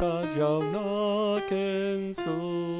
kajau na kensu